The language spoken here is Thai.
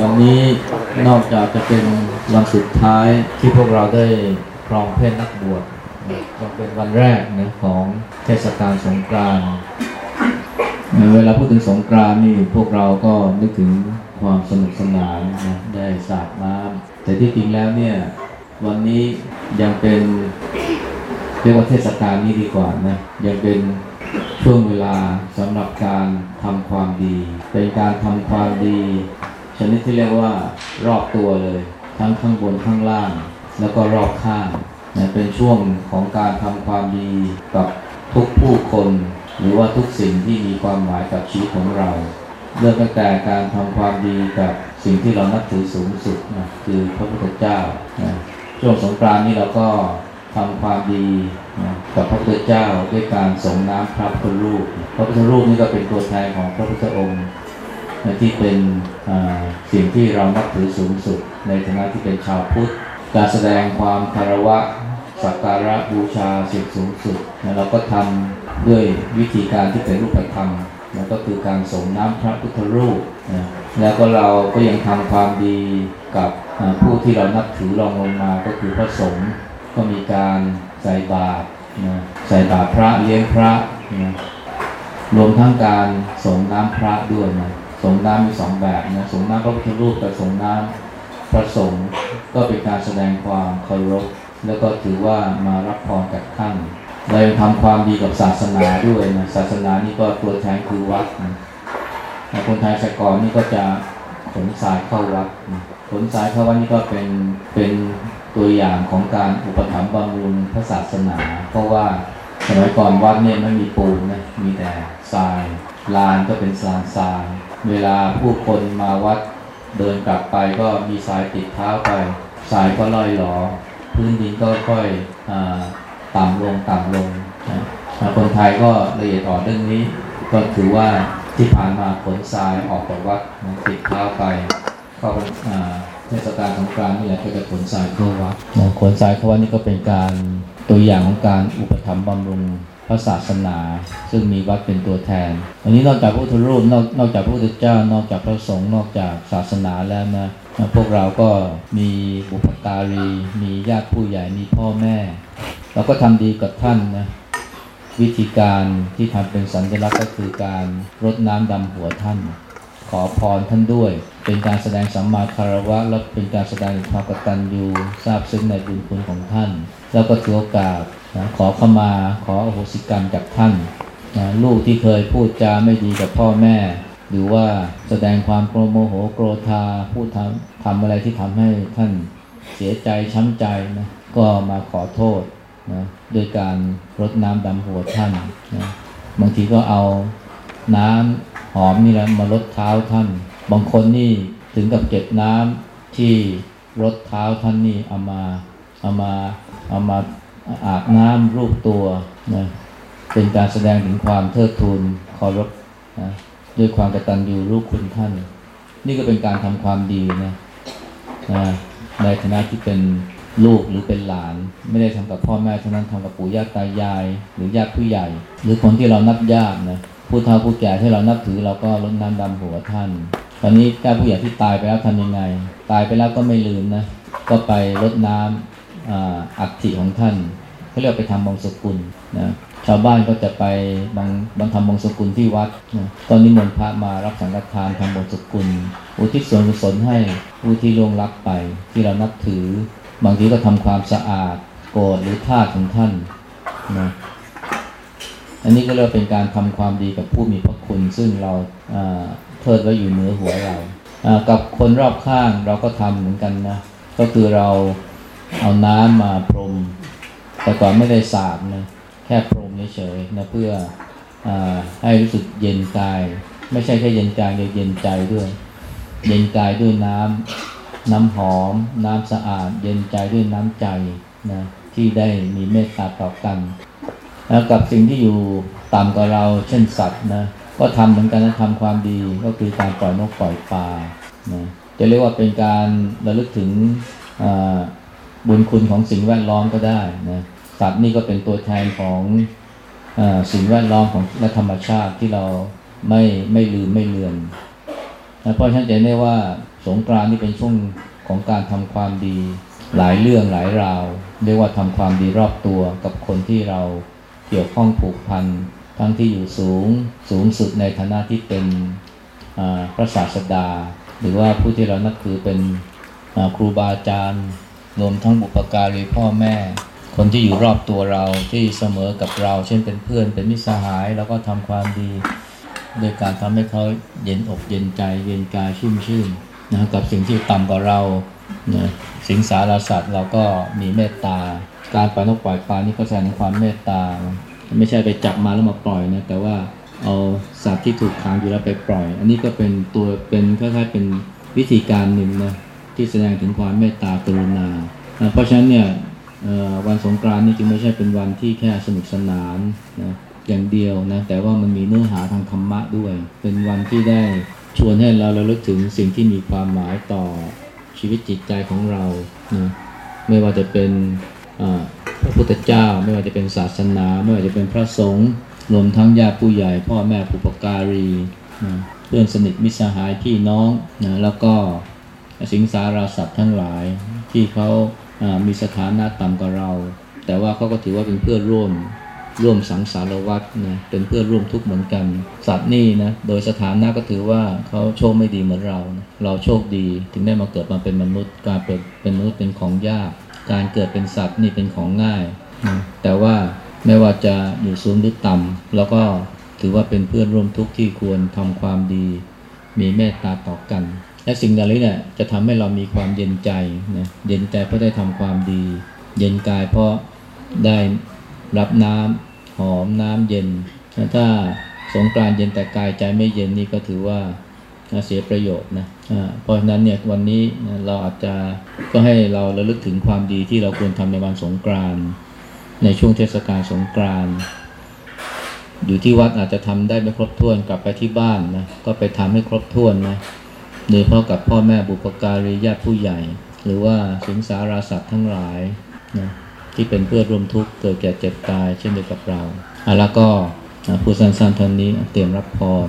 วันนี้นอกจากจะเป็นวันสุดท้ายที่พวกเราได้ครองเพศนักบวชยังเป็นวันแรกนะของเทศกาลสงกรานต์เวลาพูดถึงสงกรานต์นี่พวกเราก็นึกถึงความสนุกสนานนะได้สาดน้ำแต่ที่จริงแล้วเนี่ยวันนี้ยังเป็นเรียกว่าเทศกาลนี้ดีกว่านะยังเป็นช่วงเวลาสำหรับการทำความดี เป็นการทำความดี ชนิดที่เรียกว่ารอบตัวเลย ทั้งข้างบนข้างล่าง แล้วก็รอบข้างนะเป็นช่วงของการทำความดีกับทุกผู้คน หรือว่าทุกสิ่งที่มีความหมายกับชีวิตของเรา เริ่มตั้งแต่การทำความดีกับสิ่งที่เรานับถือสูงสุดนะคือพระพุทธเจ้านะช่วงสงกรานต์นี้เราก็ทำความดีนะกับพระพุทธเจ้าด้วยการส่งน้ำพระพุทธรูป พระพุทธรูปนี่ก็เป็นตัวแทนของพระพุทธองค์ ที่เป็นสิ่งที่เรานับถือสูงสุด ในฐานะที่เป็นชาวพุทธการแสดงความคารวะสักการะบูชาสิ่งสูงสุดนะเราก็ทำด้วยวิธีการที่เป็นรูปธรรมนะก็คือการส่งน้ำพระพุทธรูปนะแล้วก็เราก็ยังทำความดีกับผู้ที่เรานับถือรองลงมาก็คือพระสงฆ์ก็มีการใส่บาตรนะใส่บาตรพระเลี้ยงพระนะรวมทั้งการส่งน้ำพระด้วยนะ สงน้ำมีสองแบบนะสงน้ำพระพุทธรูปกับสงน้ำพระสงฆ์ก็เป็นการแสดงความเคารพแล้วก็ถือว่ามารับพรจากท่านเรายังทำความดีกับศาสนาด้วยนะศาสนานี่ก็ตัวแทนคือวัดนะคนไทยสก่อนนี่ก็จะขนสายเข้าวัดนะขนสายเข้าวัดนี่ก็เป็นเป็นตัวอย่างของการอุปถัมภ์บำรุงพระศาสนา เพราะว่า สมัยก่อนวัดเนี่ยไม่มีปูนนะ มีแต่ทราย ลานก็เป็นสลานทราย เวลาผู้คนมาวัดเดินกลับไปก็มีทรายติดเท้าไปทรายก็ลอยหลอ พื้นดินก็ค่อยต่ำลงต่ำลงคนไทยก็ละเอียดอ่อนเรื่องนี้ ก็ถือว่าที่ผ่านมาขนทรายออกจากวัดติดเท้าไปก็เทศกาลสงกรานต์นี่แหละก็จะขนทรายเข้าวัดขนทรายเข้าวัดนี่ก็เป็นการ ตัวอย่างของการอุปถัมภ์บำรุงพระศาสนา ซึ่งมีวัดเป็นตัวแทน อันนี้นอกจากพระพุทธรูปนอกนอกจากพระพุทธเจ้านอกจากพระสงฆ์นอกจากศาสนาแล้วนะพวกเราก็มีบุพการี มีญาติผู้ใหญ่มีพ่อแม่ เราก็ทำดีกับท่านนะวิธีการที่ทำเป็นสัญลักษณ์ก็คือการรดน้ำดำหัวท่าน ขอพรท่านด้วย เป็นการแสดงสัมมาคารวะและเป็นการแสดงความกตัญญูทราบซึ้งในบุญคุณของท่าน แล้วก็ถือโอกาสนะขอเข้ามาขออโหสิกรรมจากท่านนะลูกที่เคยพูดจาไม่ดีกับพ่อแม่ หรือว่าแสดงความโกรโมโหโกรธาพูดทำทำอะไรที่ทำให้ท่านเสียใจช้ำใจนะก็มาขอโทษนะโดยการรดน้ำดำหัวท่านนะบางทีก็เอาน้ำหอมนี่แหละมาลดเท้าท่าน บางคนนี่ถึงกับเก็บน้ำที่รดเท้าท่านนี่เอามาเอามาเอามาอาบน้ำรูปตัวนะเป็นการแสดงถึงความเทิดทูนเคารพนะด้วยความกตัญญูรู้คุณท่าน นี่ก็เป็นการทำความดีนะในฐานะที่เป็นลูกหรือเป็นหลาน ไม่ได้ทำกับพ่อแม่เท่านั้นทำกับปู่ย่าตายาย หรือญาติผู้ใหญ่ หรือคนที่เรานับญาตินะผู้เฒ่าผู้แก่ที่เรานับถือเราก็ลดน้ำดำหัวท่าน ตอนนี้ญาติผู้ใหญ่ที่ตายไปแล้วทำยังไง ตายไปแล้วก็ไม่ลืมนะ ก็ไปลดน้ำอัฐิของท่านเขาเรียกไปทำมงสกุลนะชาวบ้านก็จะไปบางบางทำมงสกุลที่วัดนะตอนนี้มนพระมารับสังฆทานทำมงสกุล อุทิศส่วนกุศลให้ผู้ที่ล่วงลับไปที่เรานับถือ บางทีก็ทำความสะอาดโกรธหรือทาสของท่านนะอันนี้ก็เรียกเป็นการทำความดีกับผู้มีพระคุณ ซึ่งเรา เทิดไว้อยู่เหนือหัวเรากับคนรอบข้างเราก็ทำเหมือนกันนะ ก็คือเราเอาน้ำมาพรม แต่ก่อนไม่ได้สาดนะแค่พรมเฉยๆนะเพื่ออให้รู้สึกเย็นกาย ไม่ใช่แค่เย็นกายเดียวเย็นใจด้วย เย็นกายด้วยน้ำน้ำหอม น้ำสะอาด เย็นใจด้วยน้ำใจนะที่ได้มีเมตตาต่อกันแล้วกับสิ่งที่อยู่ต่ำกว่าเราเช่นสัตว์นะ ก็ทำเหมือนกันนะทำความดีก็คือการปล่อยนกปล่อยปลานะจะเรียกว่าเป็นการระลึกถึงบุญคุณของสิ่งแวดล้อมก็ได้นะสัตว์นี่ก็เป็นตัวแทนของอสิ่งแวดล้อมของและธรรมชาติที่เราไม่ไม่ลืมไม่เลือนนะเพราะฉะนั้นจะได้ว่าสงกรานต์นี่เป็นช่วงของการทำความดีหลายเรื่องหลายราว เรียกว่าทำความดีรอบตัวกับคนที่เราเกี่ยวข้องผูกพัน ทั้งที่อยู่สูงสูงสุดในฐานะที่เป็นพระศาสดา หรือว่าผู้ที่เรานับถือเป็นครูบาอาจารย์รวมทั้งบุปการีพ่อแม่ คนที่อยู่รอบตัวเราที่เสมอกับเรา เช่นเป็นเพื่อนเป็นมิตรสหาย แล้วก็ทำความดีโดยการทำให้เขาเย็นอกเย็นใจ เย็นกายชุ่มชื่นนะกับสิ่งที่ต่ำกว่าเรานะสิงสารสัตว์เราก็มีเมตตา การปล่อยนกปล่อยปลานี่ก็แสดงความเมตตา ไม่ใช่ไปจับมาแล้วมาปล่อยนะแต่ว่าเอาสัตว์ที่ถูกขังอยู่แล้วไปปล่อย อันนี้ก็เป็นตัวเป็นคล้ายๆเป็นวิธีการหนึ่งนะที่แสดงถึงความเมตตากรุณา เพราะฉะนั้นเนี่ยวันสงกรานต์นี่จึงไม่ใช่เป็นวันที่แค่สนุกสนานนะอย่างเดียวนะแต่ว่ามันมีเนื้อหาทางธรรมะด้วย เป็นวันที่ได้ชวนให้เราระลึกถึงสิ่งที่มีความหมายต่อชีวิตจิตใจของเรานะไม่ว่าจะเป็น พระพุทธเจ้าไม่ว่าจะเป็นศาสนา ไม่ว่าจะเป็นพระสงฆ์รวมทั้งญาติผู้ใหญ่ พ่อแม่ผู้ปการีนะเพื่อนสนิทมิตรสหายพี่น้องนะแล้วก็สิงสาราสัตว์ทั้งหลาย ที่เขามีสถานะต่ำกว่าเรา แต่ว่าเขาก็ถือว่าเป็นเพื่อนร่วมร่วมสังสารวัฏนะเป็นเพื่อนร่วมทุกข์เหมือนกัน สัตว์นี่นะโดยสถานะก็ถือว่าเขาโชคไม่ดีเหมือนเรานะเราโชคดีถึงได้มาเกิดมาเป็นมนุษย์การเกิดเป็นมนุษย์เป็นของยาก การเกิดเป็นสัตว์นี่เป็นของง่าย แต่ว่าไม่ว่าจะอยู่สูงหรือต่ำแล้วก็ถือว่าเป็นเพื่อนร่วมทุกข์ที่ควรทำความดี มีเมตตาต่อกัน และสิ่งเหล่านี้เนี่ยจะทำให้เรามีความเย็นใจนะเย็นใจเพราะได้ทำความดี เย็นกายเพราะได้รับน้ำหอมน้ำเย็น ถ้าสงกรานเย็นแต่กายใจไม่เย็นนี่ก็ถือว่าเสียประโยชน์นะ เพราะฉะนั้นเนี่ยวันนี้เราอาจจะก็ให้เราระลึกถึงความดีที่เราควรทำในวันสงกรานต์ในช่วงเทศกาลสงกรานต์อยู่ที่วัดอาจจะทำได้ไม่ครบถ้วนกลับไปที่บ้านนะก็ไปทำให้ครบถ้วนนะโดยเฉพาะกับพ่อแม่บุปการีญาติผู้ใหญ่ หรือว่าสิงสาราสัตว์ทั้งหลายนะที่เป็นเพื่อนร่วมทุกข์เกิดแก่เจ็บตายเช่นเดียวกับเราอะแล้วก็ผู้สั้นๆท่านี้เตรียมรับพร